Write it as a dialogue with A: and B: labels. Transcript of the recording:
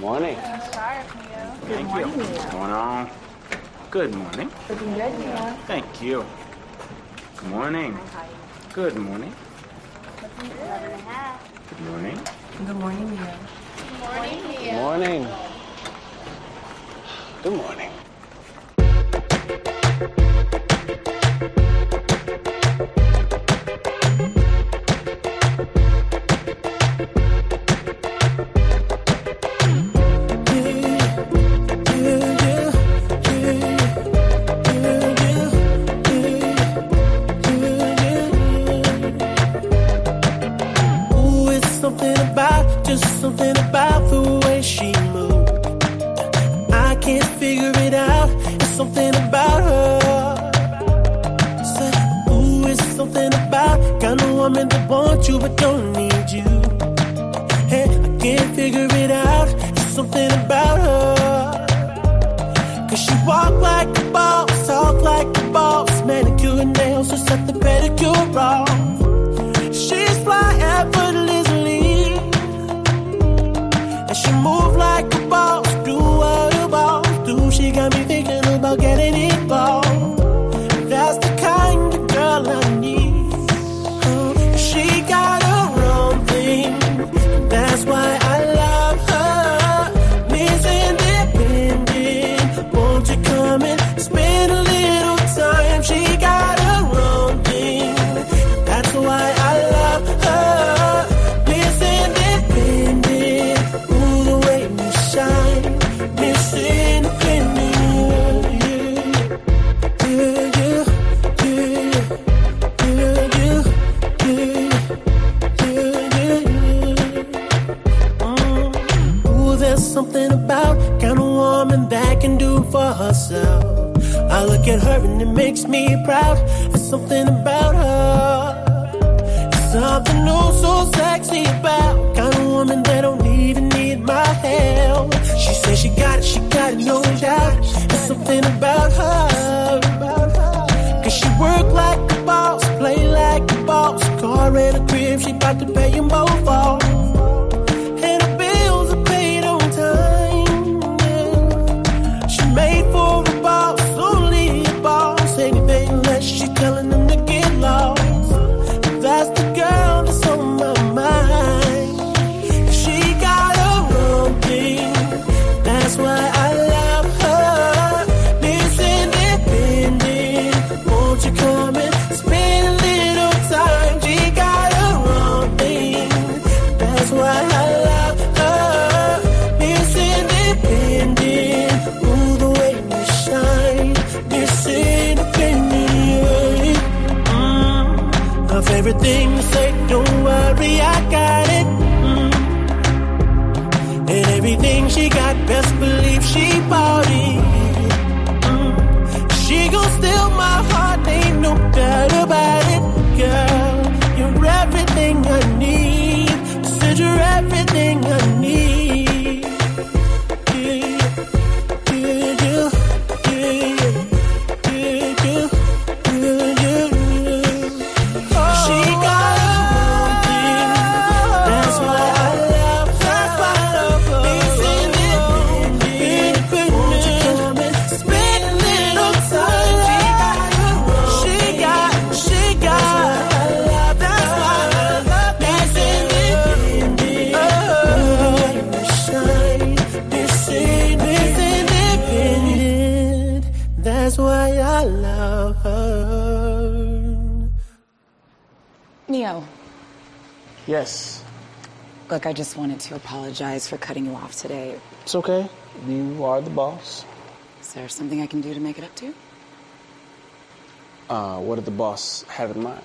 A: Morning.
B: Sharp, Ne-Yo.
A: Thank you. What's going on? Good morning.
B: Looking good, Ne-Yo.
A: Thank you. Good morning. Good morning.
B: Eleven and a half.
A: Good morning.
C: Good morning, Mia.
B: Good morning, Ne-Yo.
A: Morning. Good morning.
D: Of woman that wants you but don't need you. Hey, I can't figure it out. It's something about her. Cause she walk like a boss, talk like a boss, manicure and nails, just set the pedicure off. Herself. I look at her and it makes me proud. There's something about her. Something oh so sexy about kind of woman that don't even need my help. She says she got it, she got it, no doubt. There's something about her. Cause she work like a boss, play like a boss. Car and a crib, she got to pay them both off. She got, best believe she bought it. Mm. She gon' steal my heart, ain't no doubt about it, girl. You're everything I need. Said you're everything I need. Yeah,
C: Ne-Yo,
A: Yes.
C: look, I just wanted to apologize for cutting you off today.
A: It's okay. You are the boss.
C: Is there something I can do to make it up to? you?
A: Uh, what did the boss have in mind?